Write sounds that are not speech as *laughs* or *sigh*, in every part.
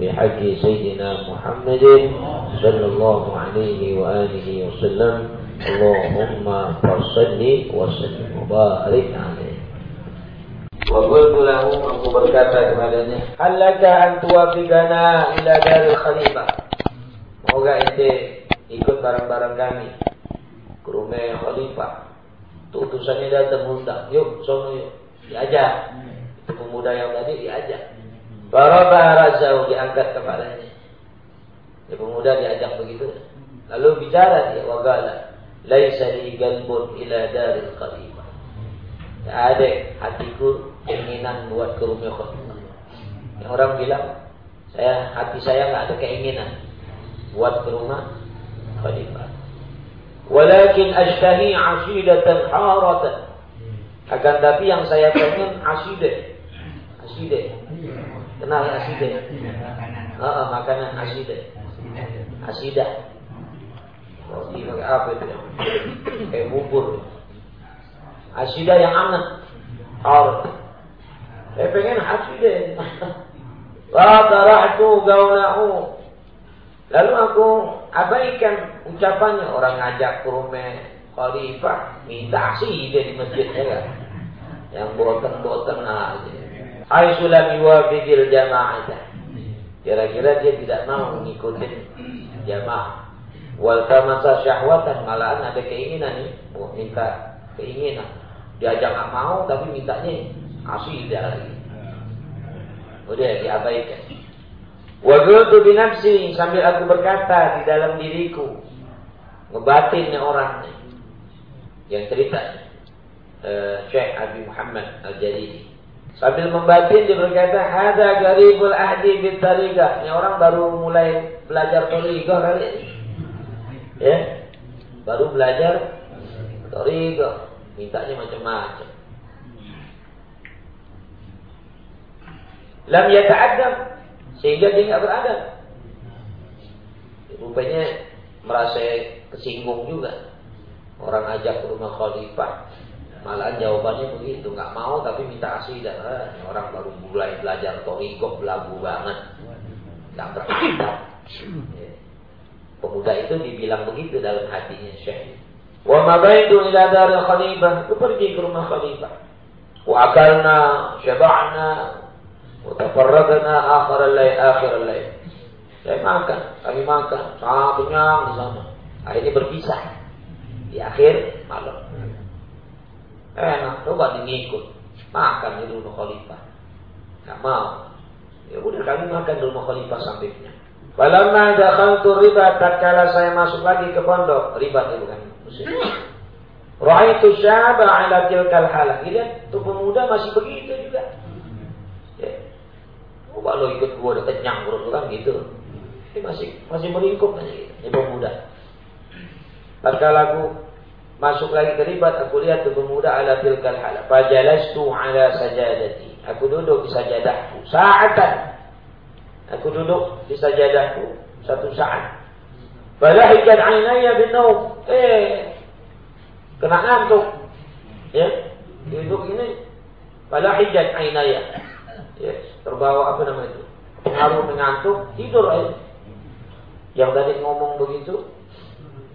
بحق سيدنا محمد صلى الله عليه وآله وسلم اللهم فصل وسلم وبارك عليه وقلت له aku berkata kepadanya halaka an tuwafiqana ila daril khalifah moga ente ikut bareng-bareng kami ke rumah khalifah tuh utusannya datang undang yuk sono yuk diajak itu pemuda yang tadi diajak Baraba razau diangkat kepalanya. Ya pemuda diajak begitu. Lalu bicara dia wagala. Laisa li galbun ila daril qadimah. Ya ada hatiku keinginan buat ke rumah khalifah. Yang orang bilang, saya hati saya nggak ada keinginan buat ke rumah khalifah. Walakin ashtahi asidatan haratan. Akan tapi yang saya pengen asidah. Asidah. Kenal asidah? Oh, oh, makanan asidah. Asidah. Roti pakai apa itu? Kayak bubur. Asidah yang aman. Harus. Saya pengen asidah. Wa tarahtu gaunahu. Lalu aku abaikan ucapannya orang ngajak ke rumah khalifah minta asidah di masjidnya kan. Yang boten-boten aja. Aisulam yuwafiqil jama'ata. Kira-kira dia tidak mau ngikutin jamaah. Wal tamasa syahwatan malahan ada keinginan nih, mau minta keinginan. Diajak nggak mau tapi mintanya asidah lagi. Udah diabaikan. Wa qultu bi nafsi sambil aku berkata di dalam diriku ngebatinnya orang. Yang cerita uh, Syekh Abi Muhammad Al-Jalili Sambil membatin dia berkata, "Ada garibul ahdi bit tariqah." Ini orang baru mulai belajar tariqah kali. Ya. Baru belajar tariqah, mintanya macam-macam. Lam yata'addab sehingga dia enggak beradab. Rupanya merasa kesinggung juga. Orang ajak ke rumah khalifah, Malah jawabannya begitu, nggak mau tapi minta asidah. Eh, orang baru mulai belajar toriko belagu banget, nggak beradab. Ya. Pemuda itu dibilang begitu dalam hatinya Syekh. Wa mabaitu ila daril khalifah, pergi ke rumah khalifah. Wa akalna, syaba'na, wa tafarragna akhir al-lail, akhir al-lail. Saya makan, kami makan, sangat kenyang di sana. Akhirnya berpisah di akhir malam. Enak, coba ngikut. Makan di rumah khalifah. Gak mau. Ya udah kami makan di rumah khalifah sampingnya. Falamma dakhaltu riba tatkala saya masuk lagi ke pondok, riba itu bukan muslim. Ra'aitu syaba ala tilkal halah. Lihat tuh pemuda masih begitu juga. Ya. Oh, kalau ikut gua udah kenyang perut kan gitu. Ini masih masih meringkuk aja gitu. Ini pemuda. Tatkala aku Masuk lagi ke ribat, aku lihat tuh pemuda ala tilkal hala. Fajalastu ala sajadati. Aku duduk di sajadahku. Sa'atan. Aku duduk di sajadahku. Satu saat. Falahikat aynaya bin naum. Eh. Kena ngantuk. Ya. Duduk ini. Falahikat aynaya. Ya. Terbawa apa nama itu? Pengaruh mengantuk. Tidur aja. Yang tadi ngomong begitu.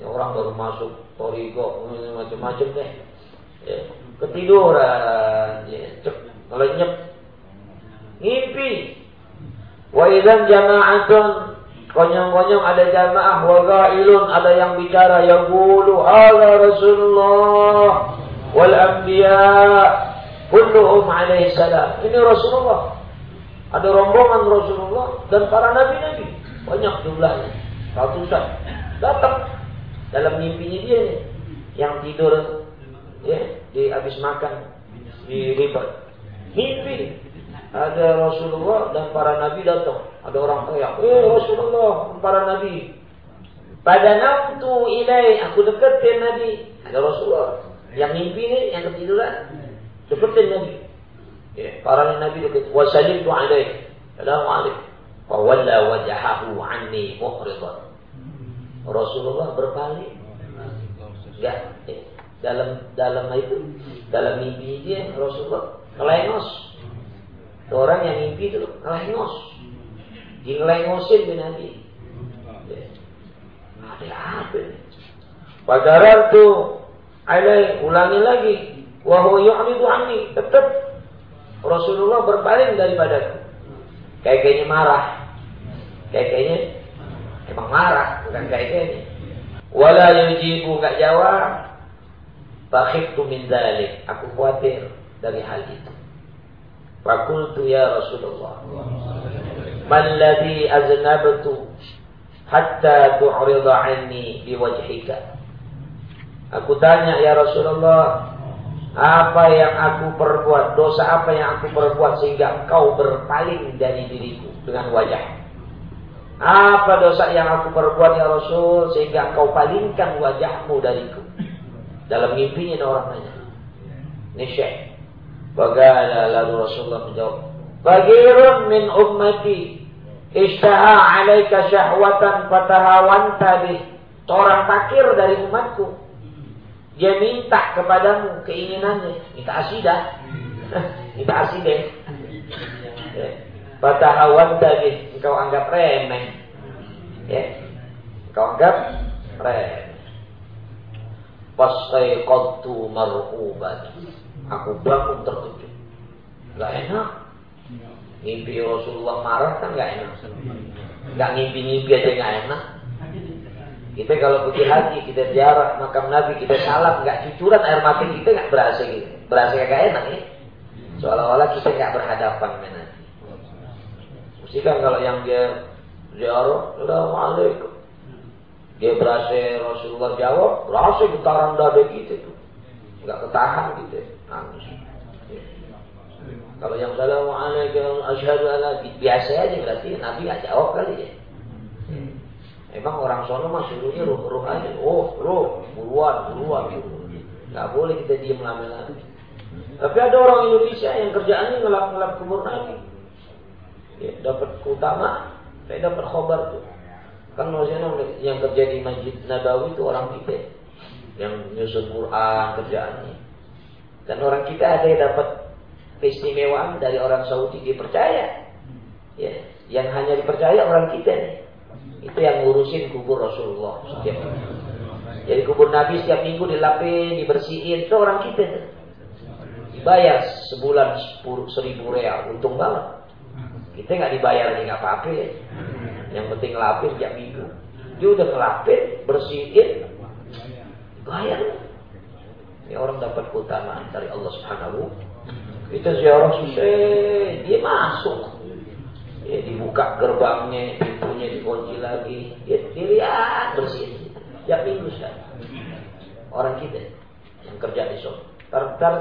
Orang baru masuk toriko macam-macam deh ya, ketiduran ya, cek melenyap ngimpi wa idzan jama'atun Konyong-konyong ada jamaah wa ghailun ada yang bicara yang bulu ala Rasulullah wal anbiya kulluhum alaihi salam. Ini Rasulullah. Ada rombongan Rasulullah dan para nabi-nabi. Banyak jumlahnya. Ratusan. Datang dalam mimpinya dia. Yang tidur ya di habis makan di riba. Mimpi ada Rasulullah dan para nabi datang. Ada orang teriak, "Eh Rasulullah, para nabi." Pada namtu ilai, aku deketin Nabi. Ada Rasulullah. Yang mimpi nih, yang ketiduran. Deketin Nabi. Ya, para nabi dekat. Wasalimtu alaih. Assalamualaikum. Fawalla wajahahu anni muhridan. Rasulullah berpaling. Enggak. Ya. Dalam dalam itu, dalam mimpi dia Rasulullah kelengos orang yang mimpi itu ngelengos. Di ngelengosin bin Nabi. Ada apa? Padahal tuh Alai ulangi lagi. Wahyu yu'ridu anni. Tetap Rasulullah berpaling daripada Kayak kayaknya marah. Kayak kayaknya emang marah, bukan kayak kayaknya. Wala yujibu gak jawab. Fakhiftu min dalik. Aku khawatir dari hal itu. Fakultu ya Rasulullah. Man ladhi aznabtu hatta tu'rida anni biwajhika. Aku tanya ya Rasulullah, apa yang aku perbuat, dosa apa yang aku perbuat sehingga engkau berpaling dari diriku dengan wajah. Apa dosa yang aku perbuat ya Rasul sehingga engkau palingkan wajahmu dariku. Dalam mimpinya orang nanya. Ini syekh. Bagaimana lalu Rasulullah menjawab, Bagirun min ummati Ishtaha alaika syahwatan fatahawanta bih. Seorang fakir dari umatku. Dia minta kepadamu keinginannya. Minta asidah. *laughs* minta asidah. Ya. Fatahawanta bih. Engkau anggap remeh. Ya. Engkau anggap remeh. Fastaiqadtu marhuban. Aku bangun terkejut. Gak enak. Mimpi Rasulullah marah kan gak enak. Gak ngimpi-ngimpi aja gak enak. Kita kalau putih hati, kita ziarah makam Nabi, kita salam, gak cucuran air mata kita gak berasa gitu. Berasa gak enak ya. Seolah-olah kita gak berhadapan dengan. Mesti kan kalau yang dia ziarah, Assalamualaikum. Dia berasa Rasulullah jawab, berasa getaran dada kita tuh. Gak ketahan gitu nangis. Kalau yang Assalamualaikum asyhadu alla biasa aja berarti Nabi nggak jawab kali ya. Emang orang sono mah suruhnya ruh-ruh aja. Oh, ruh, buruan, buruan. Nggak boleh kita diam lama-lama. Tapi ada orang Indonesia yang kerjaannya ngelap-ngelap kubur Nabi. Ya, dapat keutamaan, saya dapat khobar tuh. Kan maksudnya yang kerja di Masjid Nabawi itu orang kita yang nyusun Quran kerjaannya. Dan orang kita ada yang dapat keistimewaan dari orang Saudi dipercaya. Ya, yang hanya dipercaya orang kita nih. Itu yang ngurusin kubur Rasulullah setiap minggu. Jadi kubur Nabi setiap minggu dilapin, dibersihin, itu orang kita nih. Dibayar sebulan sepuluh, seribu real, untung banget. Kita nggak dibayar nih nggak apa-apa ya. Yang penting lapin tiap minggu. Dia udah ngelapin, bersihin, bayar. Ini orang dapat keutamaan dari Allah Subhanahu. Kita ziarah susah, dia masuk. Ya, dibuka gerbangnya, pintunya dikunci lagi. Ya, dilihat bersih. Ya minggu sekali. Orang kita yang kerja di sana. Ntar,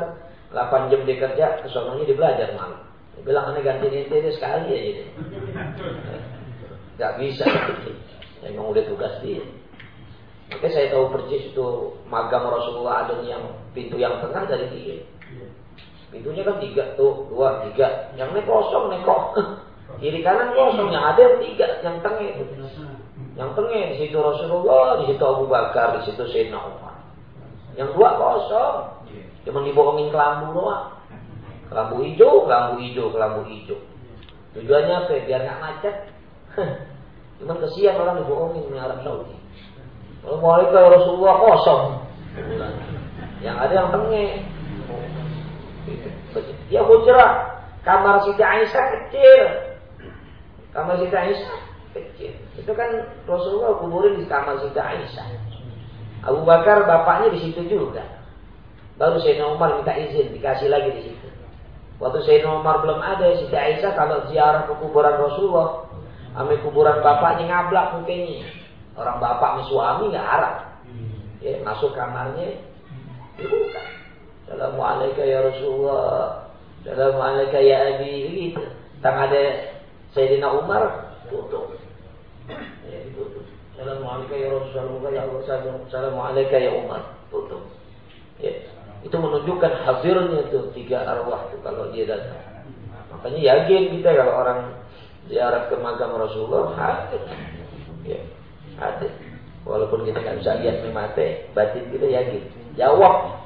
8 jam dia kerja, ke sononya dia belajar malam. Bilang, aneh ganti ini sekali aja. Dia. Gak bisa. Emang udah tugas dia. Oke saya tahu persis itu magam Rasulullah ada yang pintu yang tengah dari dia. Pintunya kan tiga tuh, dua, tiga. Yang ini kosong, nih kok. *laughs* Kiri kanan kosong, yang ada yang tiga, yang tengah itu. Yang tengah di situ Rasulullah, di situ Abu Bakar, di situ Sayyidina Umar. Yang dua kosong. Cuma dibohongin kelambu doang. Kelambu hijau, kelambu hijau, kelambu hijau. Tujuannya apa? Biar nggak macet. Cuman kesian orang dibohongin di Arab Saudi. Assalamualaikum ya Rasulullah kosong. Yang ada yang tengah. Ya hujrah. Kamar Siti Aisyah kecil. Kamar Siti Aisyah Kecil. Itu kan Rasulullah kuburin di kamar Siti Aisyah. Abu Bakar bapaknya di situ juga. Baru Sayyidina Umar minta izin dikasih lagi di situ. Waktu Sayyidina Umar belum ada, Siti Aisyah kalau ziarah ke kuburan Rasulullah, ambil kuburan bapaknya ngablak mungkinnya. Orang bapaknya suami nggak harap. Ya, masuk kamarnya, dibuka. Assalamualaikum ya Rasulullah. Assalamualaikum ya Abi. Gitu. Tang ada Sayyidina Umar, tutup. Ya, ditutup. Assalamualaikum ya Rasulullah. Ya. Assalamualaikum ya Umar. Tutup. Ya. Itu menunjukkan hadirnya itu tiga arwah itu kalau dia datang. Makanya yakin kita kalau orang ziarah ke makam Rasulullah hadir. Ya, hadir. Walaupun kita nggak bisa lihat mati, batin kita yakin. Jawab.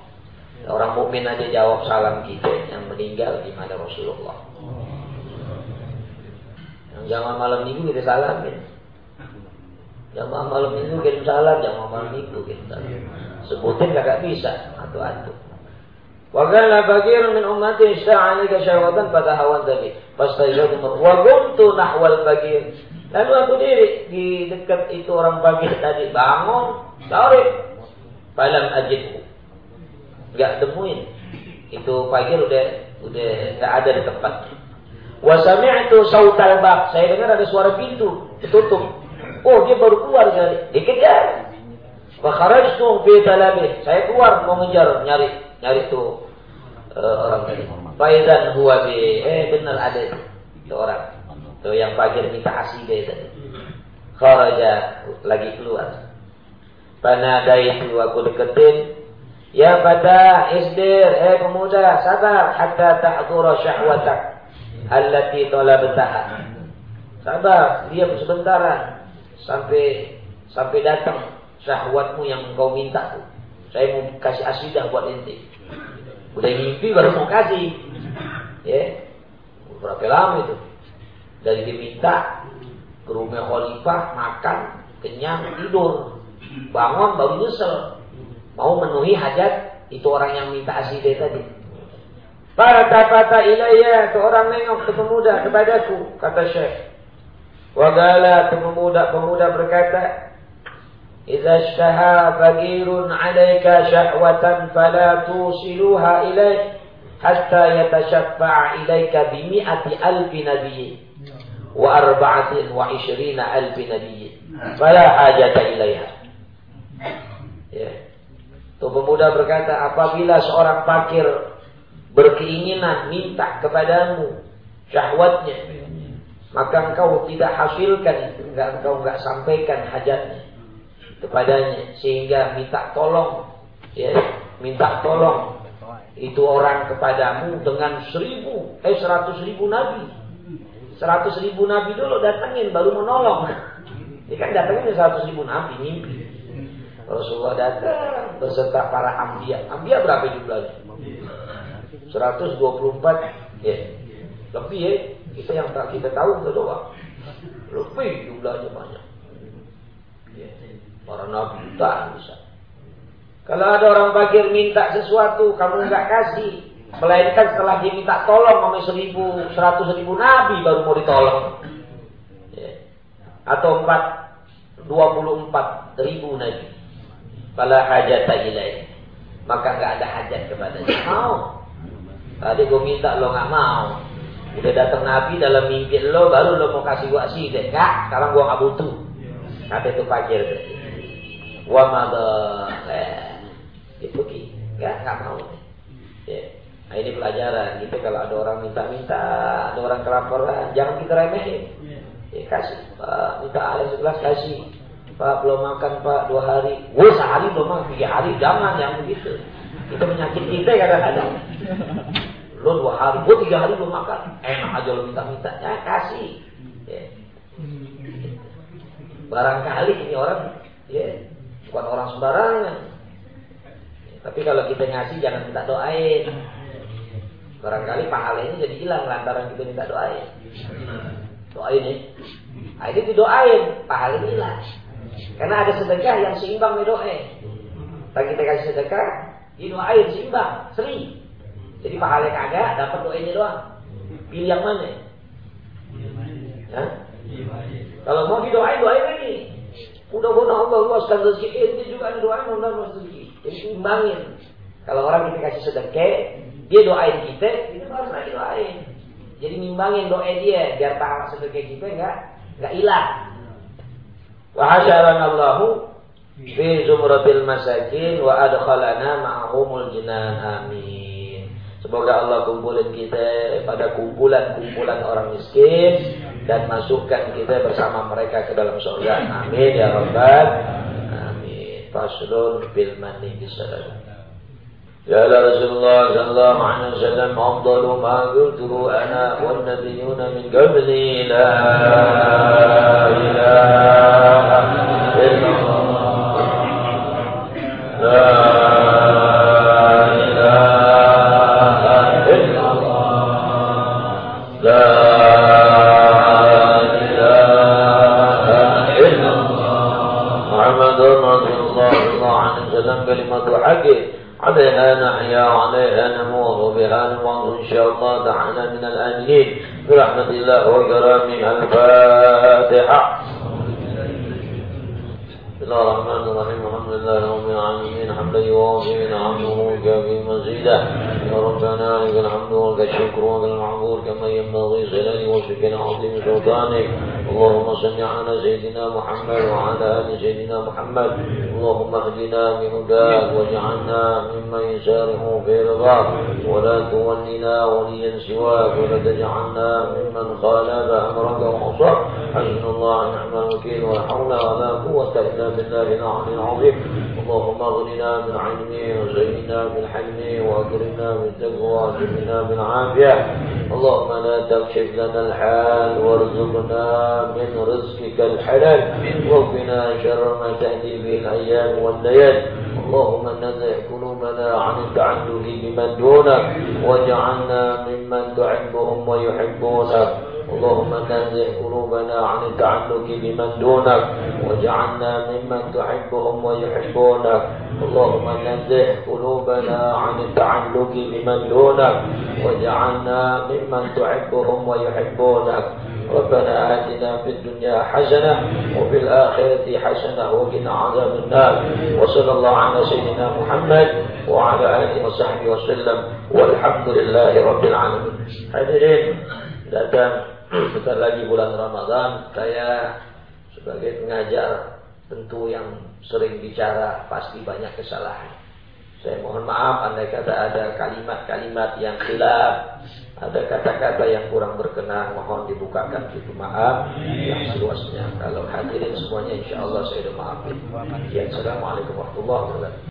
Orang mukmin aja jawab salam kita yang meninggal di mana Rasulullah. Yang jangan malam minggu kita salamin. Jamaah malam minggu kirim salam, jamaah malam minggu kita. Sebutin kagak bisa atau antum. Kana fakir min ummati ista'alika syahwatan pada hawan tadi. Fastajabtu wa kuntu nahwal fakir. Lalu aku diri di dekat itu orang fakir tadi bangun, cari. Falam ajidhu. Enggak temuin. Itu fakir udah udah enggak ada di tempat. Wa sami'tu sautal bab. Saya dengar ada suara pintu ditutup. Oh, dia baru keluar dari dikejar. Wa kharajtu fi talabih. Saya keluar mau ngejar nyari nyari tuh uh, orang tadi. Faizan huwa bi eh benar ada itu orang. Tuh yang pagi minta aside tadi. Kharaja lagi keluar. Panada itu aku deketin. Ya pada isdir, eh pemuda, sabar hatta ta'dhura syahwatak allati talabtaha. Sabar, diam sebentar sampai sampai datang syahwatmu yang engkau minta tuh. Saya mau kasih asidah buat ente. Udah mimpi baru mau kasih. Ya. Berapa lama itu? Dari diminta ke rumah khalifah, makan, kenyang, tidur. Bangun baru nyesel. Mau memenuhi hajat itu orang yang minta asidah tadi. Fata-fata ilayya, itu orang nengok ke pemuda kepadaku, kata Syekh. Wagala pemuda-pemuda berkata, إذا اشتهى فقير عليك شهوة فلا توصلوها إليك حتى يتشفع إليك بمئة ألف نبي وأربعة وعشرين ألف نبي فلا حاجة إليها ya. Tuh pemuda berkata, apabila seorang fakir berkeinginan minta kepadamu syahwatnya, maka engkau tidak hasilkan, enggak engkau enggak sampaikan hajatnya kepadanya. Sehingga minta tolong ya minta tolong itu orang kepadamu dengan seribu eh seratus ribu nabi. Seratus ribu nabi dulu datangin baru menolong. Ini kan datangin seratus ribu nabi mimpi. Rasulullah datang beserta para ambia. Ambia berapa jumlahnya? 124 ya. Lebih ya. Kita yang tak kita tahu itu doang lebih jumlahnya banyak. ya. Para nabi jutaan bisa. Kalau ada orang fakir minta sesuatu, kamu nggak kasih. Melainkan setelah dia minta tolong sama seribu, seratus ribu nabi baru mau ditolong. Ya. Atau empat, dua puluh empat ribu nabi. Fala hajat ilaih. Maka nggak ada hajat kepadanya. Mau. Tadi gue minta lo nggak mau. Udah datang Nabi dalam mimpi lo, baru lo mau kasih gua sih. Kak, sekarang gua nggak butuh. Kata itu fakir wa madallah itu ki. Nggak nggak mau. Ya. nah ini pelajaran. Gitu kalau ada orang minta-minta ada orang kelaparan jangan kita remehin. Ya kasih. Pak minta air sebelas kasih. Pak belum makan pak dua hari. Wah sehari belum makan tiga hari. Jangan yang begitu. Itu penyakit kita kadang-kadang. Lo dua hari gua tiga hari belum makan. Enak aja lo minta-minta. Ya kasih. Ya. barangkali ini orang ya Bukan orang sembarangan. Tapi kalau kita ngasih jangan minta doain. Barangkali pahalanya jadi hilang lantaran kita minta doain. Doain ya. Nah, itu didoain, pahalanya hilang. Karena ada sedekah yang seimbang dengan doa. Tak kita kasih sedekah, didoain seimbang, sering. Jadi pahalanya kagak, dapat doanya doang. Pilih yang mana? Hah? Kalau mau didoain, doain lagi. Mudah-mudahan Allah luaskan rezeki ente juga doain mudah luas rezeki. Jadi imbangin. Kalau orang kita kasih sedekah, dia doain kita, kita harus lagi doain. Jadi nimbangin doa dia biar pahala sedekah kita enggak enggak hilang. Wa Allahu fi zumratil masakin wa adkhalana ma'ahumul jinan. Amin. Semoga Allah kumpulin kita pada kumpulan-kumpulan orang miskin dan masukkan kita bersama mereka ke dalam surga. Amin ya rabbal amin. Faslun bil manni bisalam. يا رسول الله صلى الله عليه وسلم أفضل ما قلته أنا والنبيون من قبلي لا إله إلا الله لا الفاتحة الله الرحمن الرحيم الحمد لله رب العالمين حمدا يوافي نعمه كافي مزيدا ربنا لك الحمد ولك الشكر ولك المعبود كما ينبغي صلاه وشكر عظيم سلطانك اللهم صل على سيدنا محمد وعلى ال سيدنا محمد اللهم اهدنا بهداك واجعلنا ممن يسارع في رضاك ولا تولنا وليا سواك ولا تجعلنا ممن خالف امرك وعصاك حسن الله نعم الوكيل ولا حول ولا قوة إلا بالله العلي العظيم. اللهم اغننا بالعلم وزينا بالحلم وأكرمنا بالتقوى وجبنا بالعافية. اللهم لا تكشف لنا الحال وارزقنا من رزقك الحلال. وقنا شر ما تأتي به الأيام والليالي اللهم نزع قلوبنا عن التعلق بمن دونك واجعلنا ممن تحبهم ويحبونك. اللهم نزع قلوبنا عن التعلق بمن دونك واجعلنا ممن تحبهم ويحبونك. اللهم نزع قلوبنا عن التعلق بمن دونك واجعلنا ممن تحبهم ويحبونك. ربنا آتنا في الدنيا حسنة وفي الآخرة حسنة وقنا عذاب النار. وصلى الله على سيدنا محمد وعلى آله وصحبه وسلم. والحمد لله رب العالمين. hadirin datang Bentar lagi bulan Ramadan, saya sebagai pengajar tentu yang sering bicara pasti banyak kesalahan. Saya mohon maaf andai kata ada kalimat-kalimat yang khilaf, ada kata-kata yang kurang berkenan, mohon dibukakan pintu maaf yang seluasnya. Kalau hadirin semuanya insya Allah saya sudah maafin. Ya, Assalamualaikum warahmatullahi wabarakatuh.